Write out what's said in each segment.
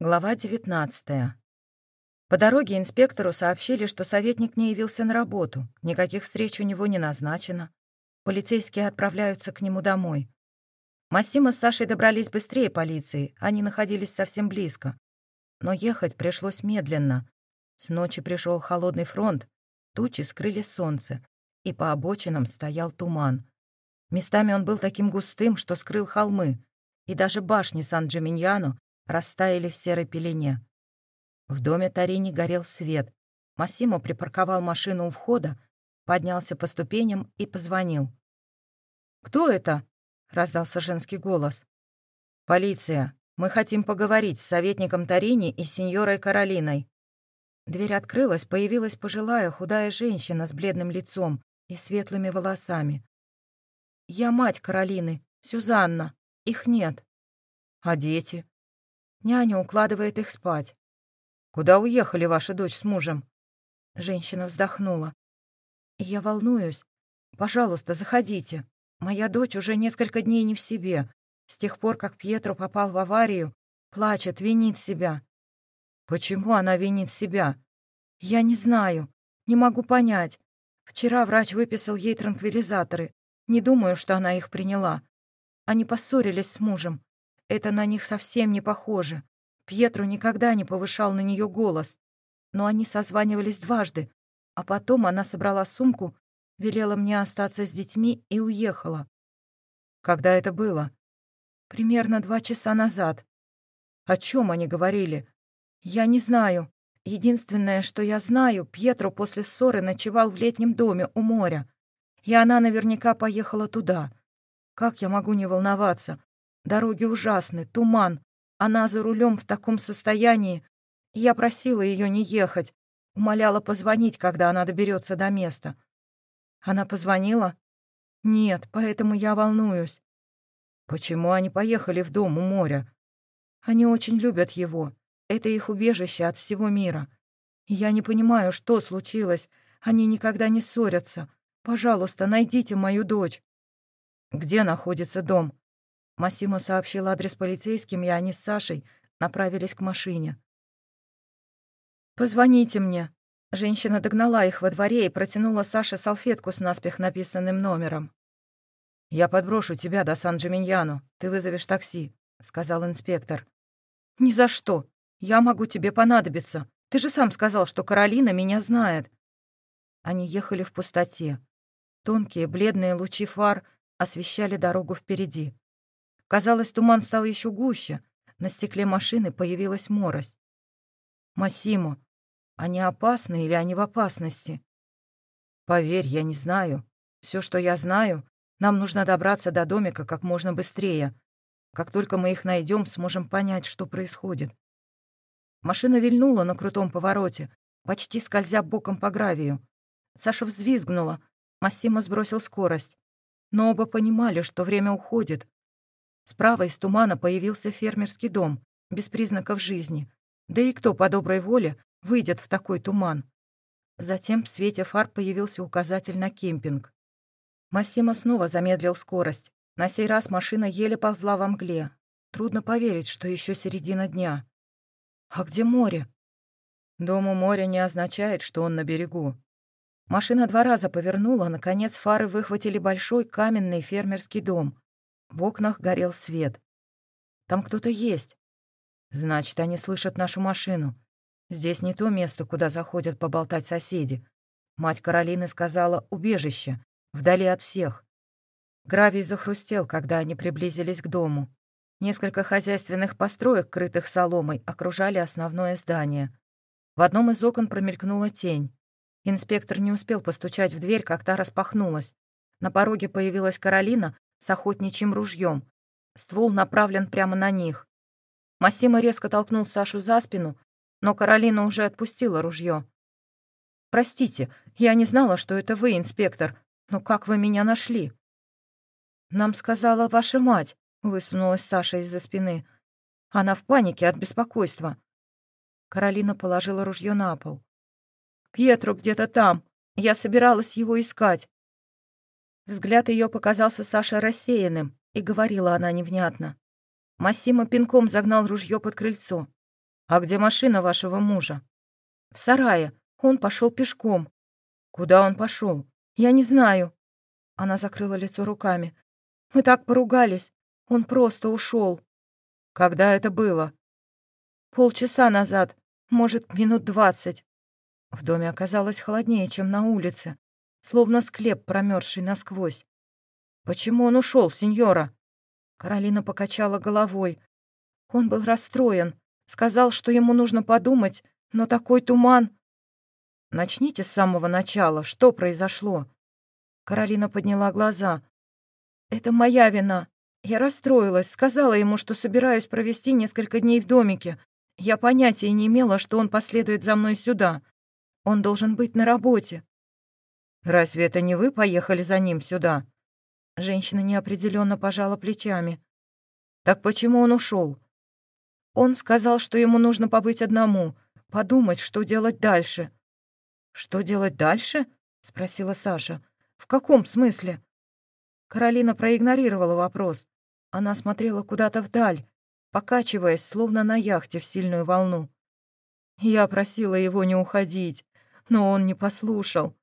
Глава 19. По дороге инспектору сообщили, что советник не явился на работу, никаких встреч у него не назначено. Полицейские отправляются к нему домой. Массимо с Сашей добрались быстрее полиции, они находились совсем близко. Но ехать пришлось медленно. С ночи пришел холодный фронт, тучи скрыли солнце, и по обочинам стоял туман. Местами он был таким густым, что скрыл холмы, и даже башни Сан-Джиминьяно растаяли в серой пелене. В доме Тарини горел свет. Массимо припарковал машину у входа, поднялся по ступеням и позвонил. «Кто это?» — раздался женский голос. «Полиция. Мы хотим поговорить с советником Тарини и сеньорой Каролиной». Дверь открылась, появилась пожилая худая женщина с бледным лицом и светлыми волосами. «Я мать Каролины, Сюзанна. Их нет». «А дети?» Няня укладывает их спать. «Куда уехали ваша дочь с мужем?» Женщина вздохнула. «Я волнуюсь. Пожалуйста, заходите. Моя дочь уже несколько дней не в себе. С тех пор, как Пьетро попал в аварию, плачет, винит себя». «Почему она винит себя?» «Я не знаю. Не могу понять. Вчера врач выписал ей транквилизаторы. Не думаю, что она их приняла. Они поссорились с мужем. Это на них совсем не похоже. Пьетро никогда не повышал на нее голос. Но они созванивались дважды, а потом она собрала сумку, велела мне остаться с детьми и уехала. Когда это было? Примерно два часа назад. О чем они говорили? Я не знаю. Единственное, что я знаю, Пьетро после ссоры ночевал в летнем доме у моря. И она наверняка поехала туда. Как я могу не волноваться? Дороги ужасны, туман. Она за рулем в таком состоянии. Я просила ее не ехать, умоляла позвонить, когда она доберется до места. Она позвонила? Нет, поэтому я волнуюсь. Почему они поехали в дом у моря? Они очень любят его. Это их убежище от всего мира. Я не понимаю, что случилось. Они никогда не ссорятся. Пожалуйста, найдите мою дочь. Где находится дом? Массимо сообщил адрес полицейским, и они с Сашей направились к машине. «Позвоните мне». Женщина догнала их во дворе и протянула Саше салфетку с наспех написанным номером. «Я подброшу тебя до Сан-Джиминьяно. Ты вызовешь такси», — сказал инспектор. «Ни за что. Я могу тебе понадобиться. Ты же сам сказал, что Каролина меня знает». Они ехали в пустоте. Тонкие бледные лучи фар освещали дорогу впереди. Казалось, туман стал еще гуще. На стекле машины появилась морось. «Массимо, они опасны или они в опасности?» «Поверь, я не знаю. Все, что я знаю, нам нужно добраться до домика как можно быстрее. Как только мы их найдем, сможем понять, что происходит». Машина вильнула на крутом повороте, почти скользя боком по гравию. Саша взвизгнула. Массимо сбросил скорость. Но оба понимали, что время уходит, Справа из тумана появился фермерский дом, без признаков жизни. Да и кто по доброй воле выйдет в такой туман? Затем в свете фар появился указатель на кемпинг. Массимо снова замедлил скорость. На сей раз машина еле ползла во мгле. Трудно поверить, что еще середина дня. А где море? Дом у моря не означает, что он на берегу. Машина два раза повернула, наконец фары выхватили большой каменный фермерский дом. В окнах горел свет. Там кто-то есть. Значит, они слышат нашу машину. Здесь не то место, куда заходят поболтать соседи. Мать Каролины сказала «убежище», вдали от всех. Гравий захрустел, когда они приблизились к дому. Несколько хозяйственных построек, крытых соломой, окружали основное здание. В одном из окон промелькнула тень. Инспектор не успел постучать в дверь, как та распахнулась. На пороге появилась Каролина с охотничьим ружьем. Ствол направлен прямо на них. Массимо резко толкнул Сашу за спину, но Каролина уже отпустила ружье. «Простите, я не знала, что это вы, инспектор. Но как вы меня нашли?» «Нам сказала ваша мать», — высунулась Саша из-за спины. «Она в панике от беспокойства». Каролина положила ружье на пол. «Пьетро где-то там. Я собиралась его искать. Взгляд ее показался Саше рассеянным, и говорила она невнятно. Массимо пинком загнал ружье под крыльцо. «А где машина вашего мужа?» «В сарае. Он пошел пешком». «Куда он пошел? «Я не знаю». Она закрыла лицо руками. «Мы так поругались. Он просто ушел. «Когда это было?» «Полчаса назад. Может, минут двадцать». В доме оказалось холоднее, чем на улице, словно склеп, промерзший насквозь. «Почему он ушел, сеньора?» Каролина покачала головой. Он был расстроен. Сказал, что ему нужно подумать, но такой туман... Начните с самого начала. Что произошло? Каролина подняла глаза. Это моя вина. Я расстроилась, сказала ему, что собираюсь провести несколько дней в домике. Я понятия не имела, что он последует за мной сюда. Он должен быть на работе. Разве это не вы поехали за ним сюда? Женщина неопределенно пожала плечами. Так почему он ушел? Он сказал, что ему нужно побыть одному, подумать, что делать дальше. «Что делать дальше?» — спросила Саша. «В каком смысле?» Каролина проигнорировала вопрос. Она смотрела куда-то вдаль, покачиваясь, словно на яхте в сильную волну. Я просила его не уходить, но он не послушал.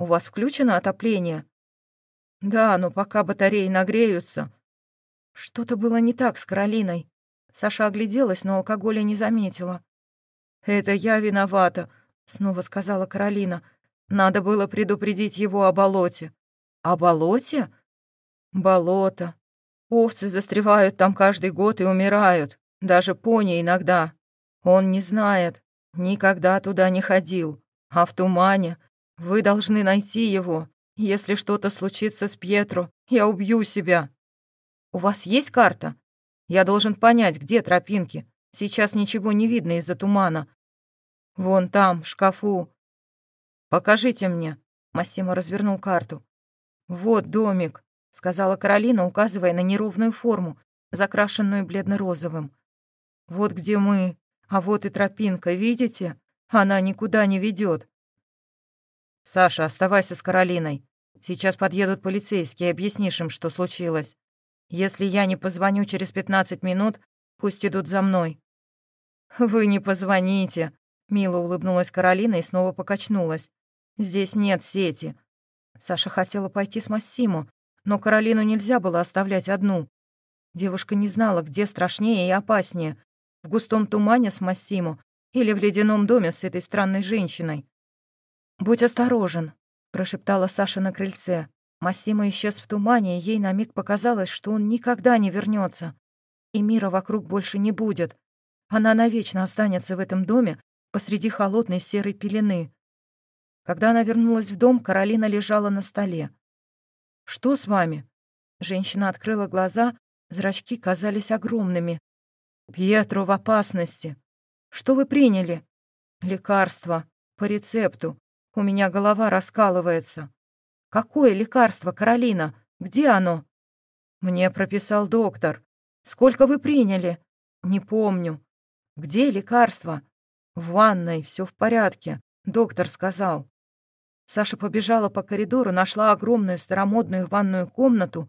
«У вас включено отопление?» «Да, но пока батареи нагреются». Что-то было не так с Каролиной. Саша огляделась, но алкоголя не заметила. «Это я виновата», — снова сказала Каролина. «Надо было предупредить его о болоте». «О болоте?» «Болото. Овцы застревают там каждый год и умирают. Даже пони иногда. Он не знает. Никогда туда не ходил. А в тумане. Вы должны найти его. Если что-то случится с Пьетро, я убью себя. У вас есть карта? Я должен понять, где тропинки. Сейчас ничего не видно из-за тумана. Вон там, в шкафу. Покажите мне. Массимо развернул карту. Вот домик, сказала Каролина, указывая на неровную форму, закрашенную бледно-розовым. Вот где мы, а вот и тропинка, видите? Она никуда не ведет. Саша, оставайся с Каролиной. Сейчас подъедут полицейские, объяснишь им, что случилось. Если я не позвоню через пятнадцать минут, пусть идут за мной». «Вы не позвоните», — мило улыбнулась Каролина и снова покачнулась. «Здесь нет сети». Саша хотела пойти с Массимо, но Каролину нельзя было оставлять одну. Девушка не знала, где страшнее и опаснее — в густом тумане с Массимо или в ледяном доме с этой странной женщиной. «Будь осторожен», — прошептала Саша на крыльце. Массимо исчез в тумане, и ей на миг показалось, что он никогда не вернется, и мира вокруг больше не будет. Она навечно останется в этом доме посреди холодной серой пелены. Когда она вернулась в дом, Каролина лежала на столе. «Что с вами?» Женщина открыла глаза, зрачки казались огромными. «Пьетро в опасности. Что вы приняли?» «Лекарство. По рецепту. У меня голова раскалывается». «Какое лекарство, Каролина? Где оно?» «Мне прописал доктор. Сколько вы приняли?» «Не помню». «Где лекарство?» «В ванной, все в порядке», — доктор сказал. Саша побежала по коридору, нашла огромную старомодную ванную комнату.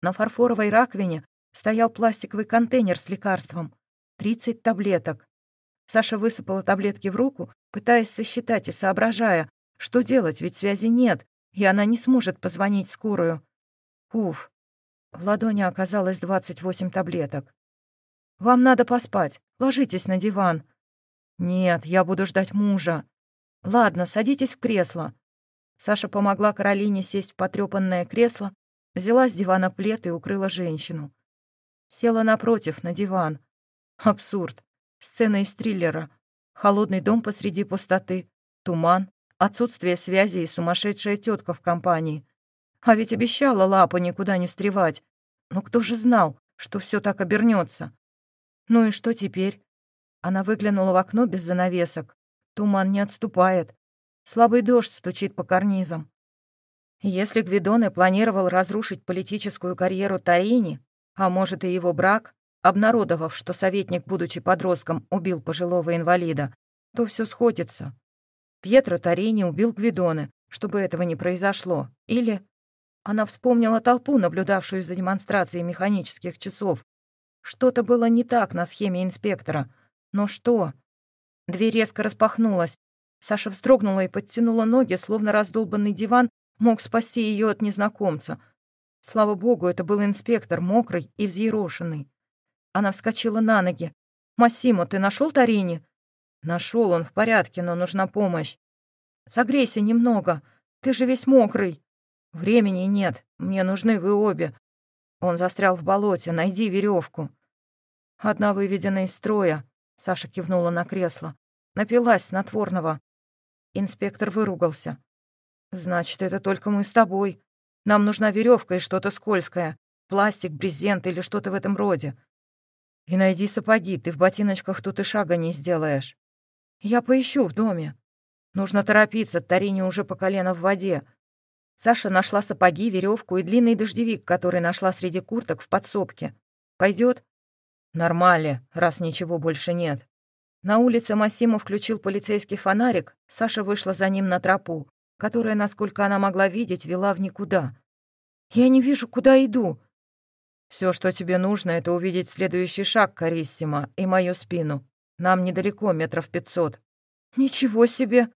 На фарфоровой раковине стоял пластиковый контейнер с лекарством. Тридцать таблеток. Саша высыпала таблетки в руку, пытаясь сосчитать и соображая, что делать, ведь связи нет, и она не сможет позвонить скорую. Уф. В ладони оказалось двадцать восемь таблеток. «Вам надо поспать. Ложитесь на диван». «Нет, я буду ждать мужа». «Ладно, садитесь в кресло». Саша помогла Каролине сесть в потрёпанное кресло, взяла с дивана плед и укрыла женщину. Села напротив, на диван. Абсурд. Сцена из триллера. Холодный дом посреди пустоты, туман, Отсутствие связи и сумасшедшая тетка в компании. А ведь обещала Лапа никуда не встревать. Но кто же знал, что все так обернется? Ну и что теперь? Она выглянула в окно без занавесок. Туман не отступает. Слабый дождь стучит по карнизам. Если Гвидоне планировал разрушить политическую карьеру Тарини, а может и его брак, обнародовав, что советник, будучи подростком, убил пожилого инвалида, то все сходится. Пьетро Тарини убил Гвидоне, чтобы этого не произошло. Или... Она вспомнила толпу, наблюдавшую за демонстрацией механических часов. Что-то было не так на схеме инспектора. Но что? Дверь резко распахнулась. Саша вздрогнула и подтянула ноги, словно раздолбанный диван мог спасти ее от незнакомца. Слава богу, это был инспектор, мокрый и взъерошенный. Она вскочила на ноги. «Массимо, ты нашел Тарини?» Нашел он в порядке, но нужна помощь. Согрейся немного. Ты же весь мокрый. Времени нет. Мне нужны вы обе. Он застрял в болоте. Найди веревку. Одна выведена из строя. Саша кивнула на кресло. Напилась снотворного. Инспектор выругался. «Значит, это только мы с тобой. Нам нужна веревка и что-то скользкое. Пластик, брезент или что-то в этом роде. И найди сапоги, ты в ботиночках тут и шага не сделаешь. Я поищу в доме. Нужно торопиться, Тарине уже по колено в воде. Саша нашла сапоги, веревку и длинный дождевик, который нашла среди курток в подсобке. Пойдет? Нормально, раз ничего больше нет. На улице Массимо включил полицейский фонарик, Саша вышла за ним на тропу, которая, насколько она могла видеть, вела в никуда. «Я не вижу, куда иду». Все, что тебе нужно, это увидеть следующий шаг, Кариссима, и мою спину. Нам недалеко, метров пятьсот». «Ничего себе!»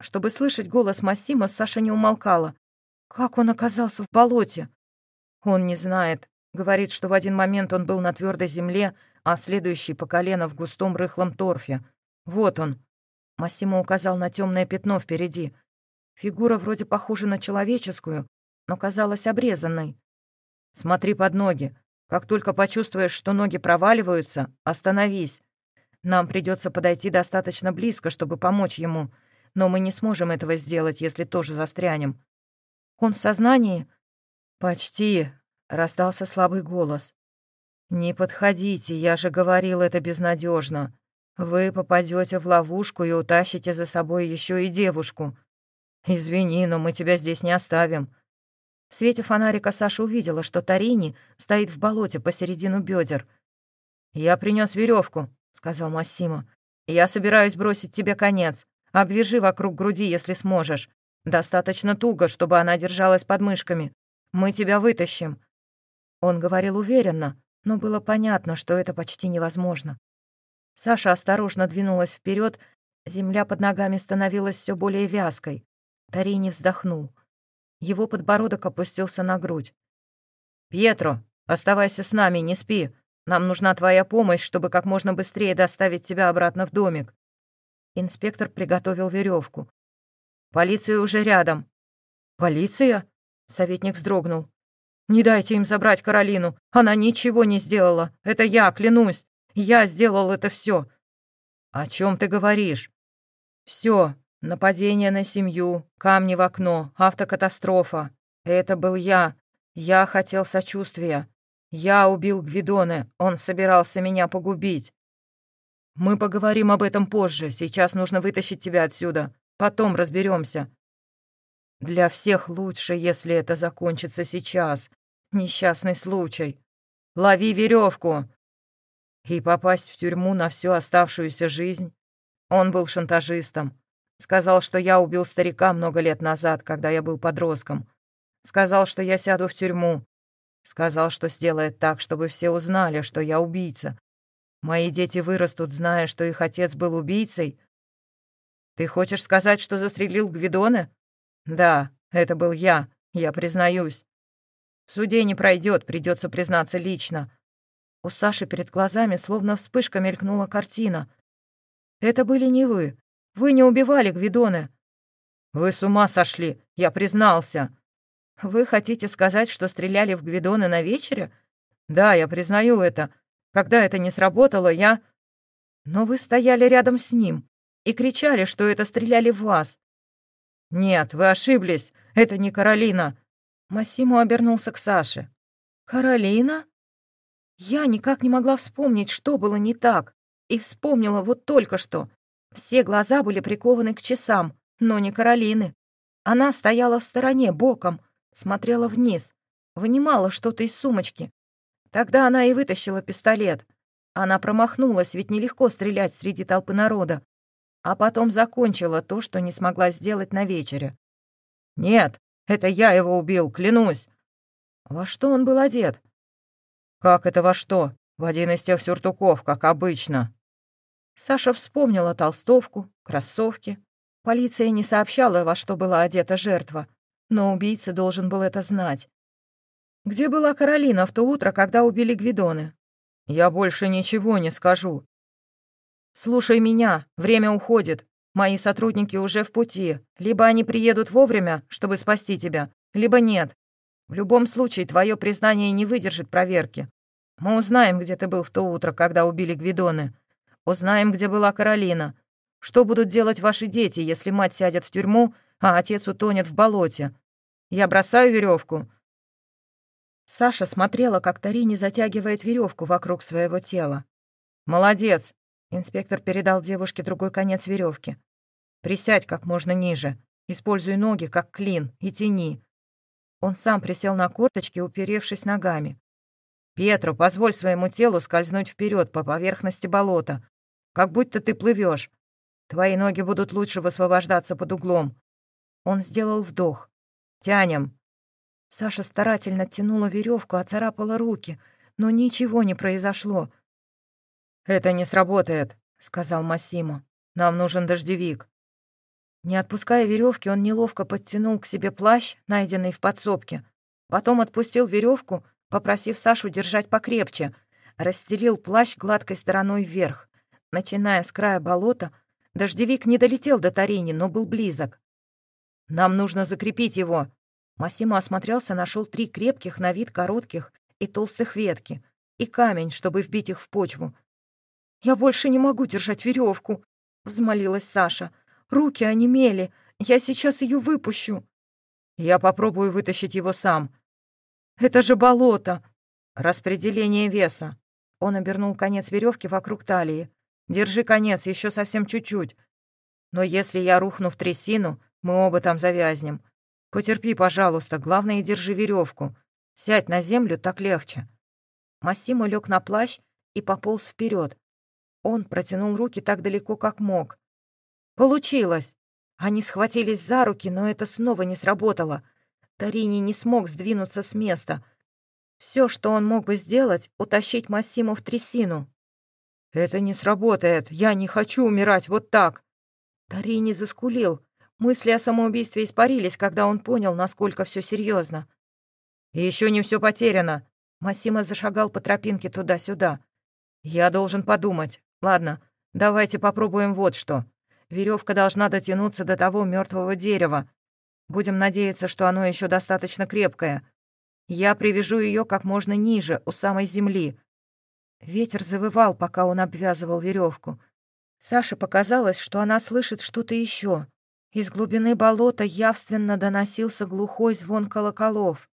Чтобы слышать голос Массима, Саша не умолкала. «Как он оказался в болоте?» «Он не знает. Говорит, что в один момент он был на твердой земле, а следующий по колено в густом рыхлом торфе. Вот он». Массимо указал на темное пятно впереди. Фигура вроде похожа на человеческую, но казалась обрезанной. «Смотри под ноги. Как только почувствуешь, что ноги проваливаются, остановись. Нам придется подойти достаточно близко, чтобы помочь ему, но мы не сможем этого сделать, если тоже застрянем. Он в сознании? Почти, раздался слабый голос. Не подходите, я же говорил, это безнадежно. Вы попадете в ловушку и утащите за собой еще и девушку. Извини, но мы тебя здесь не оставим. В свете фонарика Саша увидела, что Тарини стоит в болоте посередину бедер. Я принес веревку, — сказал Массимо. «Я собираюсь бросить тебе конец. Обвяжи вокруг груди, если сможешь. Достаточно туго, чтобы она держалась под мышками. Мы тебя вытащим». Он говорил уверенно, но было понятно, что это почти невозможно. Саша осторожно двинулась вперед, земля под ногами становилась все более вязкой. Тарини вздохнул. Его подбородок опустился на грудь. «Пьетро, оставайся с нами, не спи. Нам нужна твоя помощь, чтобы как можно быстрее доставить тебя обратно в домик». Инспектор приготовил веревку. «Полиция уже рядом». «Полиция?» — советник вздрогнул. «Не дайте им забрать Каролину. Она ничего не сделала. Это я, клянусь. Я сделал это все. «О чем ты говоришь?» Все. Нападение на семью, камни в окно, автокатастрофа. Это был я. Я хотел сочувствия. Я убил Гвидоне, он собирался меня погубить. Мы поговорим об этом позже, сейчас нужно вытащить тебя отсюда, потом разберемся. Для всех лучше, если это закончится сейчас. Несчастный случай. Лови веревку. И попасть в тюрьму на всю оставшуюся жизнь. Он был шантажистом. Сказал, что я убил старика много лет назад, когда я был подростком. Сказал, что я сяду в тюрьму. Сказал, что сделает так, чтобы все узнали, что я убийца. Мои дети вырастут, зная, что их отец был убийцей. Ты хочешь сказать, что застрелил Гвидона? Да, это был я, я признаюсь. В суде не пройдет, придется признаться лично. У Саши перед глазами словно вспышка мелькнула картина. Это были не вы. Вы не убивали Гвидона. Вы с ума сошли, я признался. «Вы хотите сказать, что стреляли в Гвидона на вечере?» «Да, я признаю это. Когда это не сработало, я...» «Но вы стояли рядом с ним и кричали, что это стреляли в вас». «Нет, вы ошиблись. Это не Каролина». Массимо обернулся к Саше. «Каролина?» Я никак не могла вспомнить, что было не так, и вспомнила вот только что. Все глаза были прикованы к часам, но не Каролины. Она стояла в стороне, боком, Смотрела вниз, вынимала что-то из сумочки. Тогда она и вытащила пистолет. Она промахнулась, ведь нелегко стрелять среди толпы народа. А потом закончила то, что не смогла сделать на вечере. «Нет, это я его убил, клянусь!» «Во что он был одет?» «Как это во что? В один из тех сюртуков, как обычно». Саша вспомнила толстовку, кроссовки. Полиция не сообщала, во что была одета жертва, но убийца должен был это знать. «Где была Каролина в то утро, когда убили Гвидоны?» «Я больше ничего не скажу». «Слушай меня, время уходит. Мои сотрудники уже в пути. Либо они приедут вовремя, чтобы спасти тебя, либо нет. В любом случае, твое признание не выдержит проверки. Мы узнаем, где ты был в то утро, когда убили Гвидоны. Узнаем, где была Каролина. Что будут делать ваши дети, если мать сядет в тюрьму, а отец утонет в болоте? Я бросаю веревку. Саша смотрела, как Тарини затягивает веревку вокруг своего тела. «Молодец!» — инспектор передал девушке другой конец веревки. «Присядь как можно ниже. Используй ноги, как клин, и тяни». Он сам присел на корточки, уперевшись ногами. «Петро, позволь своему телу скользнуть вперед по поверхности болота как будто ты плывешь. Твои ноги будут лучше высвобождаться под углом». Он сделал вдох. «Тянем». Саша старательно тянула веревку, оцарапала руки, но ничего не произошло. «Это не сработает», — сказал Массимо. «Нам нужен дождевик». Не отпуская веревки, он неловко подтянул к себе плащ, найденный в подсобке. Потом отпустил веревку, попросив Сашу держать покрепче, расстелил плащ гладкой стороной вверх. Начиная с края болота, дождевик не долетел до Тарини, но был близок. «Нам нужно закрепить его!» Массимо осмотрелся, нашел три крепких, на вид коротких и толстых ветки, и камень, чтобы вбить их в почву. «Я больше не могу держать веревку, взмолилась Саша. «Руки онемели, я сейчас ее выпущу». «Я попробую вытащить его сам». «Это же болото!» «Распределение веса». Он обернул конец веревки вокруг талии. Держи конец, еще совсем чуть-чуть. Но если я рухну в трясину, мы оба там завязнем. Потерпи, пожалуйста, главное, держи веревку. Сядь на землю, так легче». Массимо лег на плащ и пополз вперед. Он протянул руки так далеко, как мог. Получилось! Они схватились за руки, но это снова не сработало. Тарини не смог сдвинуться с места. Все, что он мог бы сделать, утащить Массимо в трясину, «Это не сработает. Я не хочу умирать вот так». Тарини заскулил. Мысли о самоубийстве испарились, когда он понял, насколько все серьезно. Еще не все потеряно. Массимо зашагал по тропинке туда-сюда. Я должен подумать. Ладно, давайте попробуем вот что. Веревка должна дотянуться до того мертвого дерева. Будем надеяться, что оно еще достаточно крепкое. Я привяжу ее как можно ниже, у самой земли. Ветер завывал, пока он обвязывал веревку. Саше показалось, что она слышит что-то еще. Из глубины болота явственно доносился глухой звон колоколов.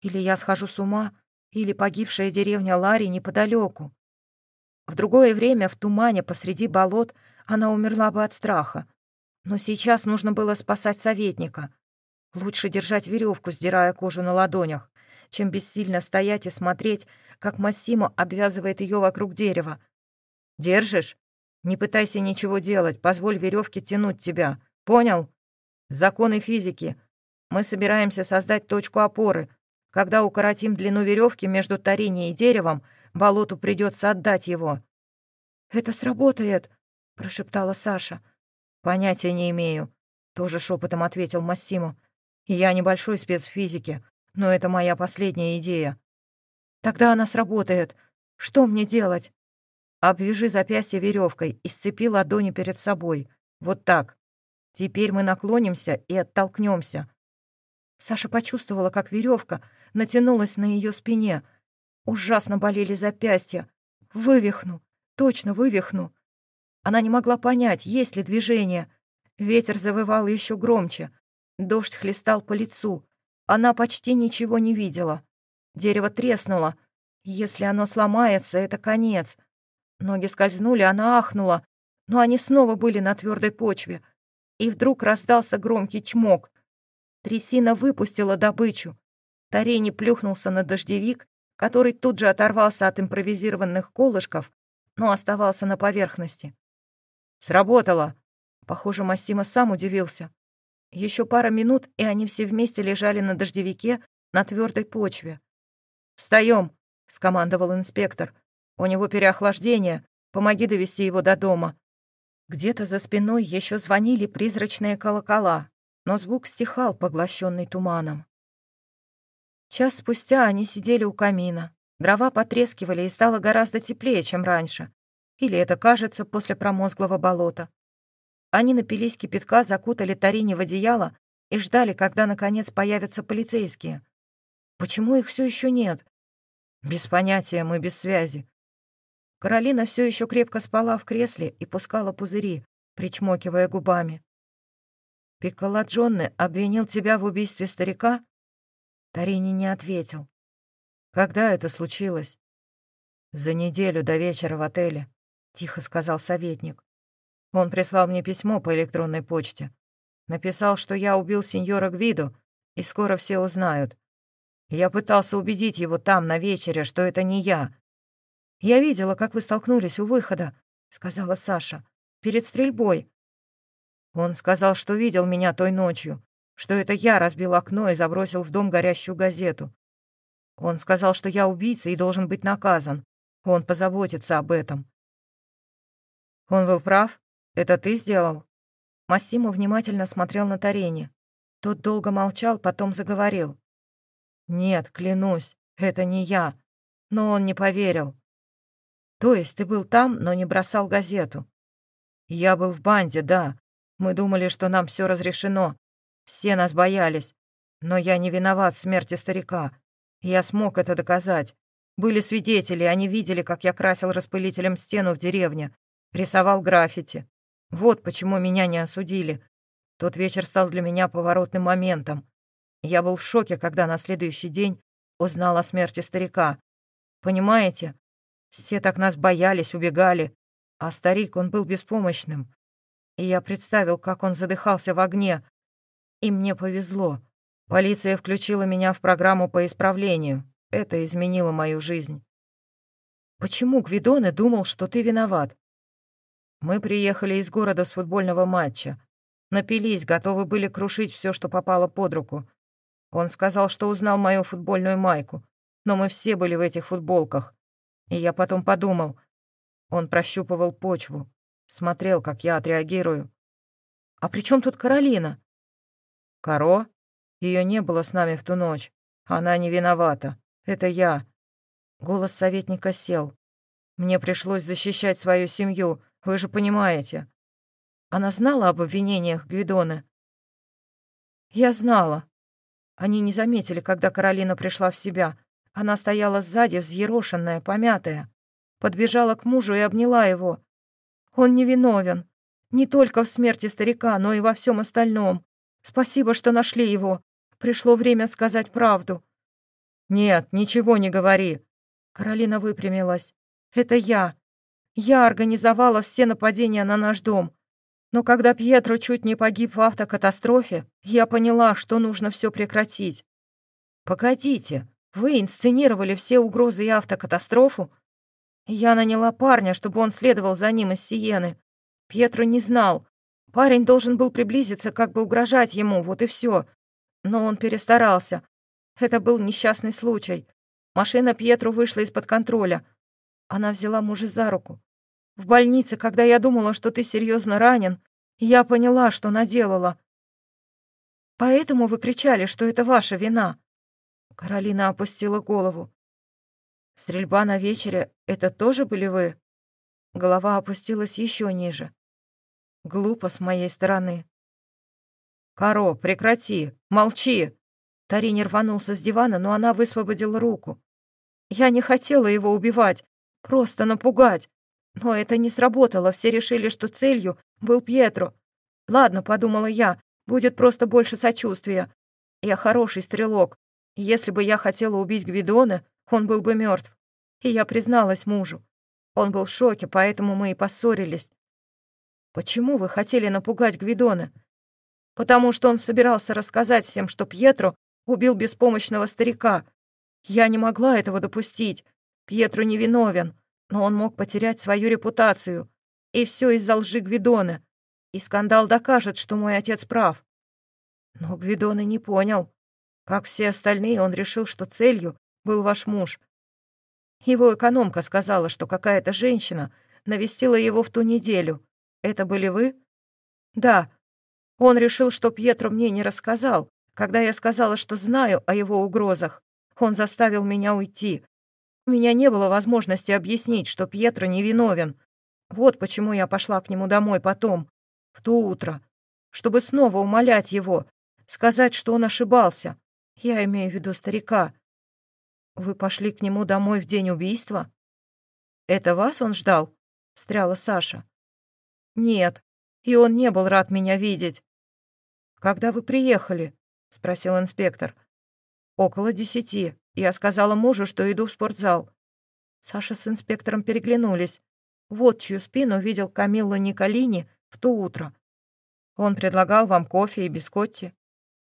Или я схожу с ума, или погибшая деревня Ларри неподалеку. В другое время в тумане посреди болот она умерла бы от страха. Но сейчас нужно было спасать советника. Лучше держать веревку, сдирая кожу на ладонях, чем бессильно стоять и смотреть, как Массимо обвязывает ее вокруг дерева. «Держишь? Не пытайся ничего делать, позволь веревке тянуть тебя. Понял? Законы физики. Мы собираемся создать точку опоры. Когда укоротим длину веревки между Тарини и деревом, болоту придется отдать его». «Это сработает», — прошептала Саша. «Понятия не имею», — тоже шепотом ответил Массимо. «Я небольшой спец в физике, но это моя последняя идея. Тогда она сработает. Что мне делать? Обвяжи запястье веревкой и сцепи ладони перед собой. Вот так. Теперь мы наклонимся и оттолкнемся. Саша почувствовала, как веревка натянулась на ее спине. Ужасно болели запястья. Вывихну. Точно вывихну. Она не могла понять, есть ли движение. Ветер завывал еще громче. Дождь хлестал по лицу. Она почти ничего не видела. Дерево треснуло. Если оно сломается, это конец. Ноги скользнули, она ахнула, но они снова были на твердой почве. И вдруг раздался громкий чмок. Трясина выпустила добычу. Тарени плюхнулся на дождевик, который тут же оторвался от импровизированных колышков, но оставался на поверхности. «Сработало!» Похоже, Массима сам удивился. Еще пара минут, и они все вместе лежали на дождевике на твердой почве. «Встаем!» — скомандовал инспектор. «У него переохлаждение. Помоги довести его до дома». Где-то за спиной еще звонили призрачные колокола, но звук стихал, поглощенный туманом. Час спустя они сидели у камина. Дрова потрескивали, и стало гораздо теплее, чем раньше. Или это кажется после промозглого болота. Они напились кипятка, закутали Тарине в одеяло и ждали, когда, наконец, появятся полицейские. Почему их все еще нет? Без понятия, мы без связи. Каролина все еще крепко спала в кресле и пускала пузыри, причмокивая губами. «Пикколо Джонне обвинил тебя в убийстве старика?» Тарини не ответил. «Когда это случилось?» «За неделю до вечера в отеле», — тихо сказал советник. Он прислал мне письмо по электронной почте. Написал, что я убил сеньора Гвиду, и скоро все узнают. Я пытался убедить его там, на вечере, что это не я. «Я видела, как вы столкнулись у выхода», — сказала Саша, — «перед стрельбой». Он сказал, что видел меня той ночью, что это я разбил окно и забросил в дом горящую газету. Он сказал, что я убийца и должен быть наказан. Он позаботится об этом. Он был прав? Это ты сделал?» Массимо внимательно смотрел на Тарени. Тот долго молчал, потом заговорил. «Нет, клянусь, это не я». Но он не поверил. «То есть ты был там, но не бросал газету?» «Я был в банде, да. Мы думали, что нам все разрешено. Все нас боялись. Но я не виноват в смерти старика. Я смог это доказать. Были свидетели, они видели, как я красил распылителем стену в деревне, рисовал граффити. Вот почему меня не осудили. Тот вечер стал для меня поворотным моментом. Я был в шоке, когда на следующий день узнал о смерти старика. Понимаете? Все так нас боялись, убегали. А старик, он был беспомощным. И я представил, как он задыхался в огне. И мне повезло. Полиция включила меня в программу по исправлению. Это изменило мою жизнь. Почему Гвидоне думал, что ты виноват? Мы приехали из города с футбольного матча. Напились, готовы были крушить все, что попало под руку. Он сказал, что узнал мою футбольную майку, но мы все были в этих футболках. И я потом подумал. Он прощупывал почву, смотрел, как я отреагирую. «А при чем тут Каролина?» «Каро? Ее не было с нами в ту ночь. Она не виновата. Это я». Голос советника сел. «Мне пришлось защищать свою семью, вы же понимаете. Она знала об обвинениях Гвидоны? Я знала. Они не заметили, когда Каролина пришла в себя. Она стояла сзади, взъерошенная, помятая. Подбежала к мужу и обняла его. Он невиновен. Не только в смерти старика, но и во всем остальном. Спасибо, что нашли его. Пришло время сказать правду. Нет, ничего не говори. Каролина выпрямилась. Это я. Я организовала все нападения на наш дом. Но когда Пьетро чуть не погиб в автокатастрофе, я поняла, что нужно все прекратить. Погодите, вы инсценировали все угрозы и автокатастрофу? Я наняла парня, чтобы он следовал за ним из Сиены. Пьетро не знал. Парень должен был приблизиться, как бы угрожать ему, вот и все. Но он перестарался. Это был несчастный случай. Машина Пьетро вышла из-под контроля. Она взяла мужа за руку. В больнице, когда я думала, что ты серьезно ранен, я поняла, что наделала. Поэтому вы кричали, что это ваша вина. Каролина опустила голову. Стрельба на вечере — это тоже были вы? Голова опустилась еще ниже. Глупо с моей стороны. «Каро, прекрати! Молчи!» Тарини рванулся с дивана, но она высвободила руку. «Я не хотела его убивать, просто напугать. Но это не сработало, все решили, что целью был Пьетро. Ладно, подумала я, будет просто больше сочувствия. Я хороший стрелок. Если бы я хотела убить Гвидона, он был бы мертв. И я призналась мужу. Он был в шоке, поэтому мы и поссорились. Почему вы хотели напугать Гвидона? Потому что он собирался рассказать всем, что Пьетро убил беспомощного старика. Я не могла этого допустить. Пьетро невиновен но он мог потерять свою репутацию. И все из-за лжи Гвидона. И скандал докажет, что мой отец прав. Но Гвидона не понял. Как все остальные, он решил, что целью был ваш муж. Его экономка сказала, что какая-то женщина Навестила его в ту неделю. Это были вы?» «Да. Он решил, что Пьетро мне не рассказал. Когда я сказала, что знаю о его угрозах, он заставил меня уйти. У меня не было возможности объяснить, что Пьетро невиновен. Вот почему я пошла к нему домой потом, в то утро, чтобы снова умолять его, сказать, что он ошибался. Я имею в виду старика. Вы пошли к нему домой в день убийства? Это вас он ждал? Встряла Саша. Нет, и он не был рад меня видеть. Когда вы приехали? Спросил инспектор. Около десяти. Я сказала мужу, что иду в спортзал. Саша с инспектором переглянулись. Вот чью спину видел Камилло Николини в то утро. Он предлагал вам кофе и бискотти.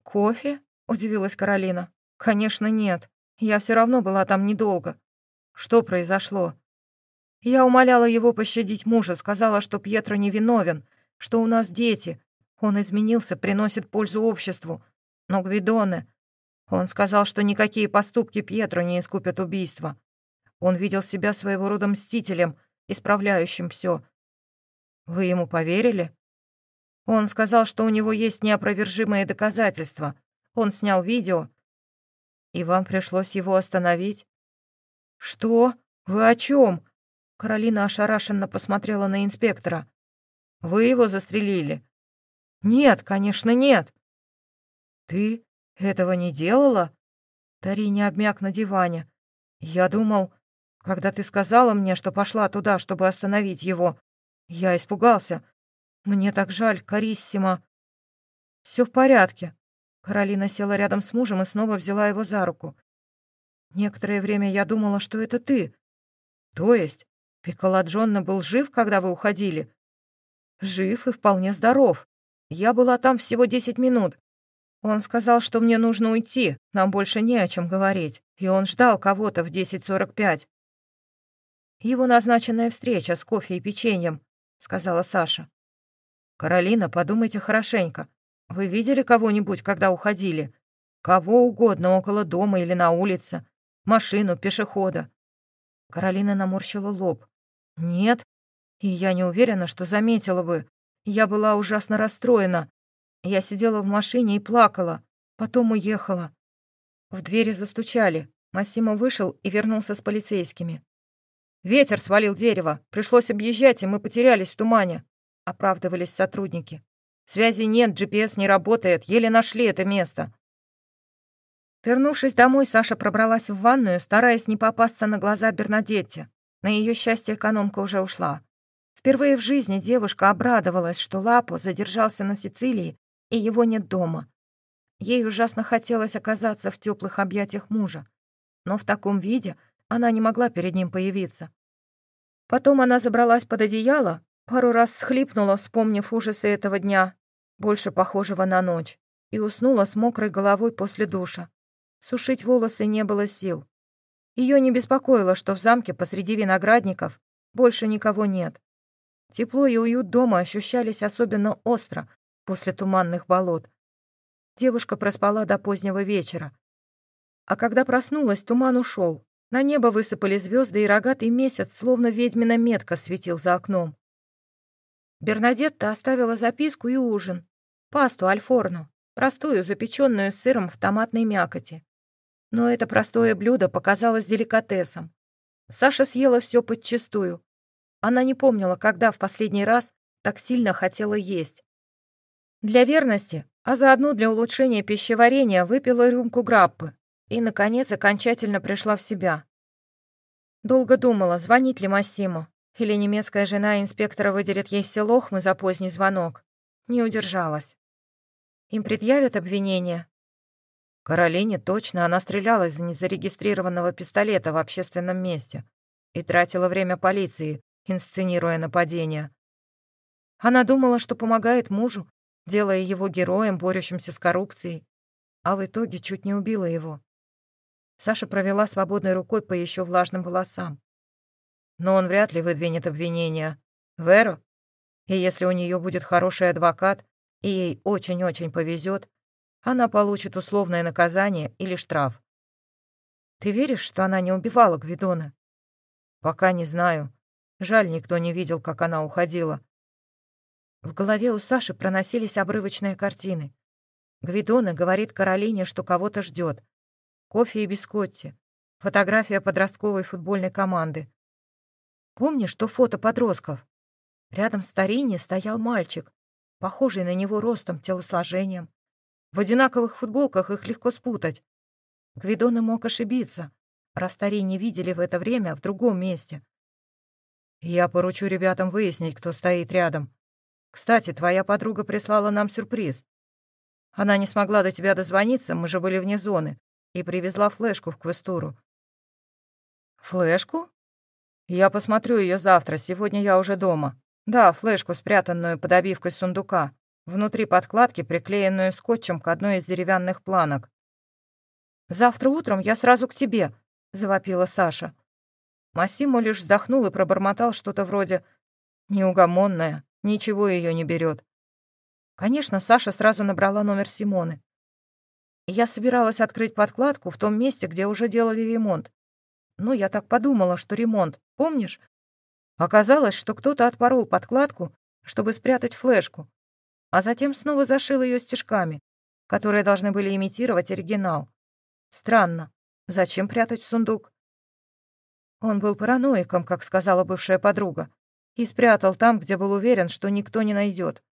«Кофе?» — удивилась Каролина. «Конечно, нет. Я все равно была там недолго. Что произошло?» Я умоляла его пощадить мужа, сказала, что Пьетро невиновен, что у нас дети. Он изменился, приносит пользу обществу. Но Гвидоне... Он сказал, что никакие поступки Пьетро не искупят убийство. Он видел себя своего рода мстителем, исправляющим все. Вы ему поверили? Он сказал, что у него есть неопровержимые доказательства. Он снял видео. И вам пришлось его остановить? Что? Вы о чем? Каролина ошарашенно посмотрела на инспектора. Вы его застрелили? Нет, конечно, нет. Ты этого не делала? Тари не обмяк на диване. Я думал, когда ты сказала мне, что пошла туда, чтобы остановить его, я испугался. Мне так жаль, Кариссима. Все в порядке. Каролина села рядом с мужем и снова взяла его за руку. Некоторое время я думала, что это ты. То есть, Пиколаджонна был жив, когда вы уходили? Жив и вполне здоров. Я была там всего десять минут. Он сказал, что мне нужно уйти, нам больше не о чем говорить, и он ждал кого-то в десять сорок пять. Его назначенная встреча с кофе и печеньем, сказала Саша. «Каролина, подумайте хорошенько. Вы видели кого-нибудь, когда уходили? Кого угодно около дома или на улице? Машину, пешехода?» Каролина наморщила лоб. «Нет, и я не уверена, что заметила бы. Я была ужасно расстроена. Я сидела в машине и плакала, потом уехала. В двери застучали. Массимо вышел и вернулся с полицейскими. Ветер свалил дерево, пришлось объезжать, и мы потерялись в тумане оправдывались сотрудники. «Связи нет, GPS не работает, еле нашли это место». Вернувшись домой, Саша пробралась в ванную, стараясь не попасться на глаза Бернадетте. На ее счастье экономка уже ушла. Впервые в жизни девушка обрадовалась, что Лапо задержался на Сицилии, и его нет дома. Ей ужасно хотелось оказаться в теплых объятиях мужа, но в таком виде она не могла перед ним появиться. Потом она забралась под одеяло, Пару раз схлипнула, вспомнив ужасы этого дня, больше похожего на ночь, и уснула с мокрой головой после душа. Сушить волосы не было сил. Ее не беспокоило, что в замке посреди виноградников больше никого нет. Тепло и уют дома ощущались особенно остро после туманных болот. Девушка проспала до позднего вечера. А когда проснулась, туман ушел. На небо высыпали звезды, и рогатый месяц, словно ведьмина метка, светил за окном. Бернадетта оставила записку и ужин. Пасту альфорну, простую, запеченную с сыром в томатной мякоти. Но это простое блюдо показалось деликатесом. Саша съела все подчистую. Она не помнила, когда в последний раз так сильно хотела есть. Для верности, а заодно для улучшения пищеварения выпила рюмку граппы и, наконец, окончательно пришла в себя. Долго думала, звонить ли Массиму, или немецкая жена инспектора выделит ей все лохмы за поздний звонок. Не удержалась. Им предъявят обвинение? Каролине точно, она стреляла из незарегистрированного пистолета в общественном месте и тратила время полиции, инсценируя нападение. Она думала, что помогает мужу, делая его героем, борющимся с коррупцией, а в итоге чуть не убила его. Саша провела свободной рукой по еще влажным волосам но он вряд ли выдвинет обвинения. Веру? И если у нее будет хороший адвокат, и ей очень-очень повезет, она получит условное наказание или штраф. Ты веришь, что она не убивала Гвидона? Пока не знаю. Жаль, никто не видел, как она уходила. В голове у Саши проносились обрывочные картины. Гвидона говорит Каролине, что кого-то ждет. Кофе и бискотти. Фотография подростковой футбольной команды. Помнишь то фото подростков? Рядом с Тарине стоял мальчик, похожий на него ростом, телосложением. В одинаковых футболках их легко спутать. Гвидона мог ошибиться, раз Тарине видели в это время в другом месте. Я поручу ребятам выяснить, кто стоит рядом. Кстати, твоя подруга прислала нам сюрприз. Она не смогла до тебя дозвониться, мы же были вне зоны, и привезла флешку в Квестуру. Флешку? Я посмотрю ее завтра, сегодня я уже дома. Да, флешку, спрятанную под обивкой сундука. Внутри подкладки, приклеенную скотчем к одной из деревянных планок. «Завтра утром я сразу к тебе», — завопила Саша. Массимо лишь вздохнул и пробормотал что-то вроде «неугомонная, ничего ее не берет». Конечно, Саша сразу набрала номер Симоны. Я собиралась открыть подкладку в том месте, где уже делали ремонт. Ну, я так подумала, что ремонт, помнишь? Оказалось, что кто-то отпорол подкладку, чтобы спрятать флешку, а затем снова зашил ее стежками, которые должны были имитировать оригинал. Странно. Зачем прятать в сундук? Он был параноиком, как сказала бывшая подруга, и спрятал там, где был уверен, что никто не найдет.